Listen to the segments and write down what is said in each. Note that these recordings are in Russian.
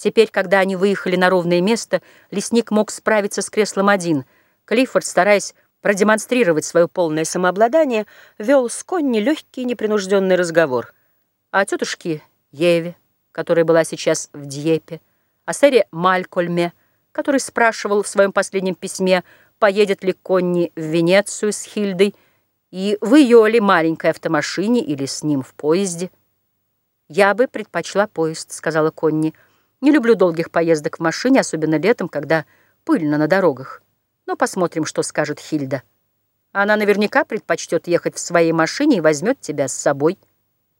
Теперь, когда они выехали на ровное место, лесник мог справиться с креслом один. Клиффорд, стараясь продемонстрировать свое полное самообладание, вел с Конни легкий непринужденный разговор. О тетушке Еве, которая была сейчас в Дьепе, о сэре Малькольме, который спрашивал в своем последнем письме, поедет ли Конни в Венецию с Хильдой, и в ее ли маленькой автомашине или с ним в поезде. «Я бы предпочла поезд», — сказала Конни, — не люблю долгих поездок в машине, особенно летом, когда пыльно на дорогах. Но посмотрим, что скажет Хильда. Она наверняка предпочтет ехать в своей машине и возьмет тебя с собой,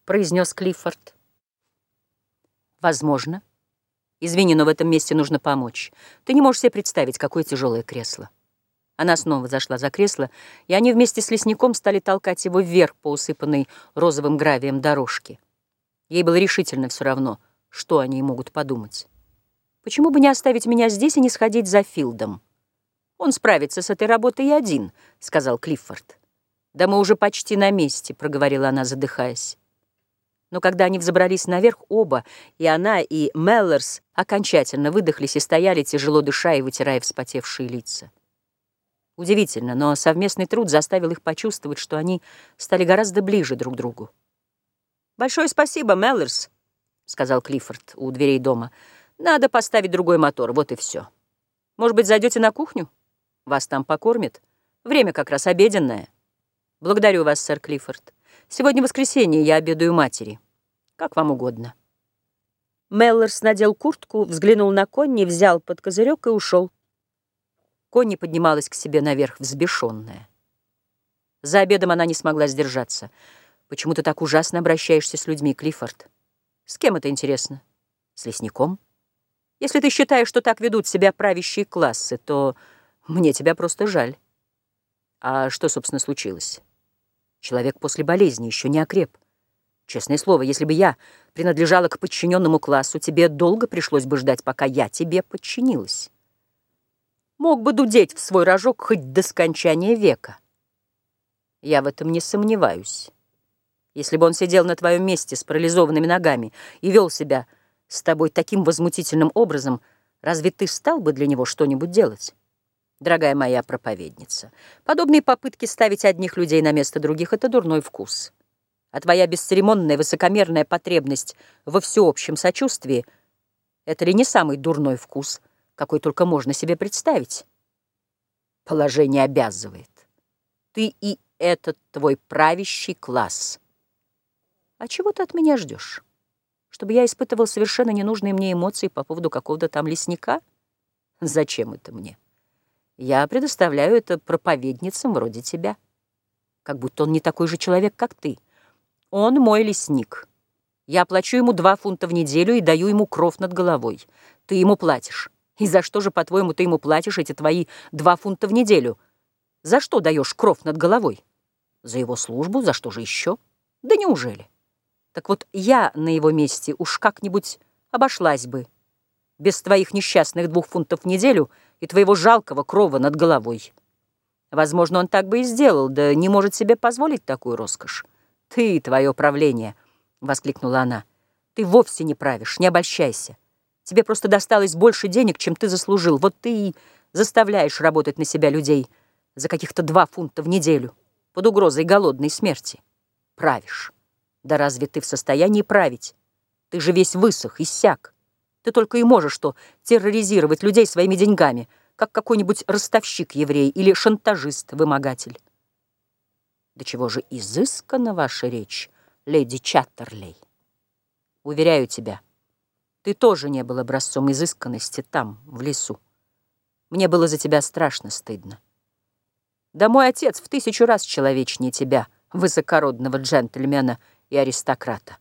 произнес Клиффорд. Возможно. Извини, но в этом месте нужно помочь. Ты не можешь себе представить, какое тяжелое кресло. Она снова зашла за кресло, и они вместе с лесником стали толкать его вверх по усыпанной розовым гравием дорожке. Ей было решительно все равно — что они могут подумать? Почему бы не оставить меня здесь и не сходить за Филдом? Он справится с этой работой и один, — сказал Клиффорд. Да мы уже почти на месте, — проговорила она, задыхаясь. Но когда они взобрались наверх, оба, и она, и Меллерс, окончательно выдохлись и стояли, тяжело дыша и вытирая вспотевшие лица. Удивительно, но совместный труд заставил их почувствовать, что они стали гораздо ближе друг к другу. «Большое спасибо, Меллерс», — сказал Клиффорд у дверей дома. «Надо поставить другой мотор, вот и все. Может быть, зайдете на кухню? Вас там покормят? Время как раз обеденное». «Благодарю вас, сэр Клиффорд. Сегодня воскресенье, я обедаю матери. Как вам угодно». Меллерс надел куртку, взглянул на Конни, взял под козырек и ушел. Конни поднималась к себе наверх, взбешенная. За обедом она не смогла сдержаться. «Почему ты так ужасно обращаешься с людьми, Клиффорд?» С кем это интересно? С лесником? Если ты считаешь, что так ведут себя правящие классы, то мне тебя просто жаль. А что, собственно, случилось? Человек после болезни еще не окреп. Честное слово, если бы я принадлежала к подчиненному классу, тебе долго пришлось бы ждать, пока я тебе подчинилась. Мог бы дудеть в свой рожок хоть до скончания века. Я в этом не сомневаюсь. Если бы он сидел на твоем месте с парализованными ногами и вел себя с тобой таким возмутительным образом, разве ты стал бы для него что-нибудь делать? Дорогая моя проповедница, подобные попытки ставить одних людей на место других — это дурной вкус. А твоя бесцеремонная высокомерная потребность во всеобщем сочувствии — это ли не самый дурной вкус, какой только можно себе представить? Положение обязывает. Ты и этот твой правящий класс — а чего ты от меня ждешь? Чтобы я испытывал совершенно ненужные мне эмоции по поводу какого-то там лесника? Зачем это мне? Я предоставляю это проповедницам вроде тебя. Как будто он не такой же человек, как ты. Он мой лесник. Я плачу ему два фунта в неделю и даю ему кров над головой. Ты ему платишь. И за что же, по-твоему, ты ему платишь эти твои два фунта в неделю? За что даешь кров над головой? За его службу? За что же еще? Да неужели? Так вот, я на его месте уж как-нибудь обошлась бы. Без твоих несчастных двух фунтов в неделю и твоего жалкого крова над головой. Возможно, он так бы и сделал, да не может себе позволить такую роскошь. Ты твое правление, — воскликнула она. Ты вовсе не правишь, не обольщайся. Тебе просто досталось больше денег, чем ты заслужил. Вот ты и заставляешь работать на себя людей за каких-то два фунта в неделю под угрозой голодной смерти. Правишь. Да разве ты в состоянии править? Ты же весь высох, иссяк. Ты только и можешь что терроризировать людей своими деньгами, как какой-нибудь ростовщик-еврей или шантажист-вымогатель. Да чего же изыскана ваша речь, леди Чаттерлей? Уверяю тебя, ты тоже не был образцом изысканности там, в лесу. Мне было за тебя страшно стыдно. Да мой отец в тысячу раз человечнее тебя, высокородного джентльмена, и аристократа.